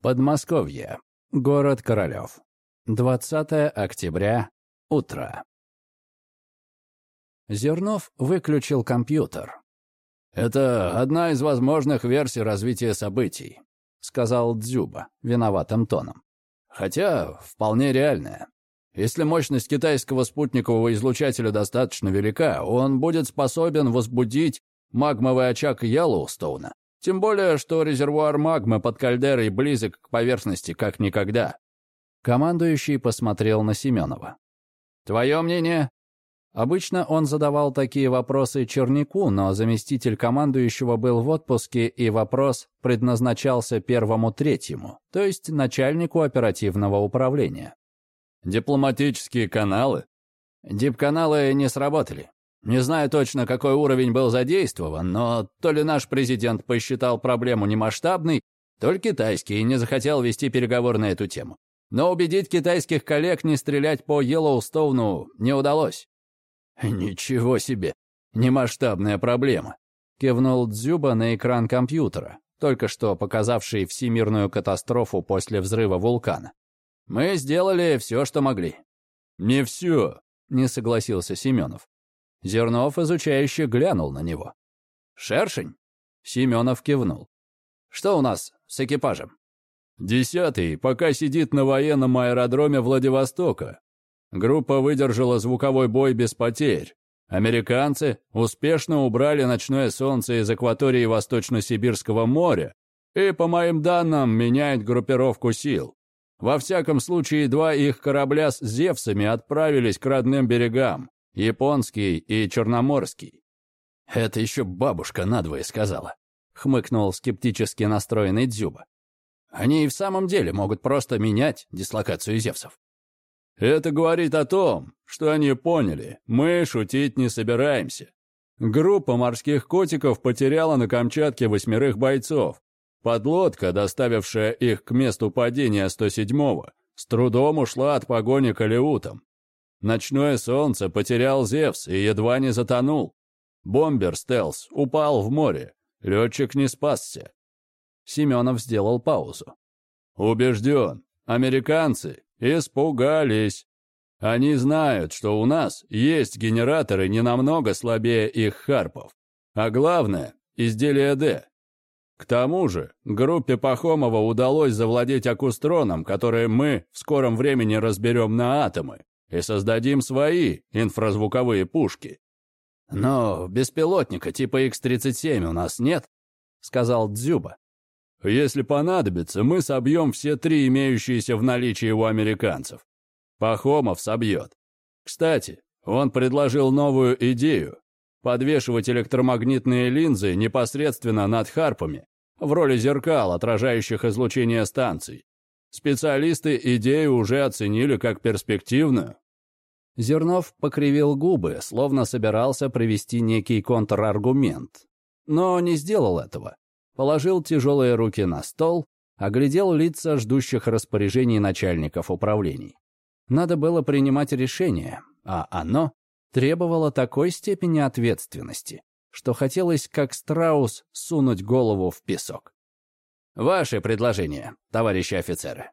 Подмосковье. Город Королев. 20 октября. Утро. Зернов выключил компьютер. «Это одна из возможных версий развития событий», — сказал Дзюба виноватым тоном. «Хотя вполне реальная. Если мощность китайского спутникового излучателя достаточно велика, он будет способен возбудить магмовый очаг Йеллоустоуна тем более, что резервуар магмы под кальдерой близок к поверхности как никогда. Командующий посмотрел на Семенова. «Твое мнение?» Обычно он задавал такие вопросы Чернику, но заместитель командующего был в отпуске, и вопрос предназначался первому-третьему, то есть начальнику оперативного управления. «Дипломатические каналы?» «Дипканалы не сработали. Не знаю точно, какой уровень был задействован, но то ли наш президент посчитал проблему немасштабной, то ли китайский не захотел вести переговоры на эту тему. Но убедить китайских коллег не стрелять по Йеллоустоуну не удалось. «Ничего себе! Немасштабная проблема!» — кивнул Дзюба на экран компьютера, только что показавший всемирную катастрофу после взрыва вулкана. «Мы сделали все, что могли». «Не все», — не согласился Семенов. Зернов изучающе глянул на него. «Шершень?» Семенов кивнул. «Что у нас с экипажем?» «Десятый пока сидит на военном аэродроме Владивостока. Группа выдержала звуковой бой без потерь. Американцы успешно убрали ночное солнце из акватории Восточно-Сибирского моря и, по моим данным, меняет группировку сил. Во всяком случае, два их корабля с «Зевсами» отправились к родным берегам. Японский и черноморский. Это еще бабушка надвое сказала. Хмыкнул скептически настроенный Дзюба. Они и в самом деле могут просто менять дислокацию Зевсов. Это говорит о том, что они поняли, мы шутить не собираемся. Группа морских котиков потеряла на Камчатке восьмерых бойцов. Подлодка, доставившая их к месту падения 107-го, с трудом ушла от погони к Алеутам. Ночное солнце потерял Зевс и едва не затонул. Бомбер Стелс упал в море. Летчик не спасся. Семенов сделал паузу. Убежден, американцы испугались. Они знают, что у нас есть генераторы не намного слабее их харпов. А главное — изделие «Д». К тому же, группе Пахомова удалось завладеть акустроном, который мы в скором времени разберем на атомы и создадим свои инфразвуковые пушки. Но беспилотника типа X-37 у нас нет, сказал Дзюба. Если понадобится, мы собьем все три имеющиеся в наличии у американцев. Пахомов собьет. Кстати, он предложил новую идею – подвешивать электромагнитные линзы непосредственно над харпами, в роли зеркал, отражающих излучение станций. Специалисты идею уже оценили как перспективную. Зернов покривил губы, словно собирался привести некий контраргумент. Но не сделал этого. Положил тяжелые руки на стол, оглядел лица ждущих распоряжений начальников управлений. Надо было принимать решение, а оно требовало такой степени ответственности, что хотелось, как страус, сунуть голову в песок. Ваши предложения, товарищи офицеры.